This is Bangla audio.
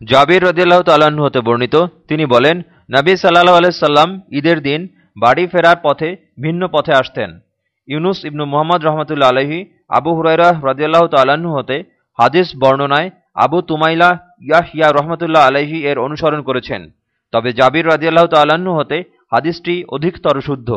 জাবির রদিল্লাহ তাল্লাহ্ন হতে বর্ণিত, তিনি বলেন, নবী সাল্লাহ আলাইসাল্লাম ঈদের দিন বাড়ি ফেরার পথে ভিন্ন পথে আসতেন। ইউনুস ইবনু মোহাম্মদ রহমতুল্লা আলহী আবু হুরাইরা রদিয়াল্লাহ তাল্লাহ্ন হতে হাদিস বর্ণনায় আবু তুমাইলা ইয়াহিয়া রহমতুল্লাহ আলহী এর অনুসরণ করেছেন। তবে জাবির রদিয়াল্লাহ তাল্লাহ্ন হতে হাদিসটি অধিকতর শুদ্ধ।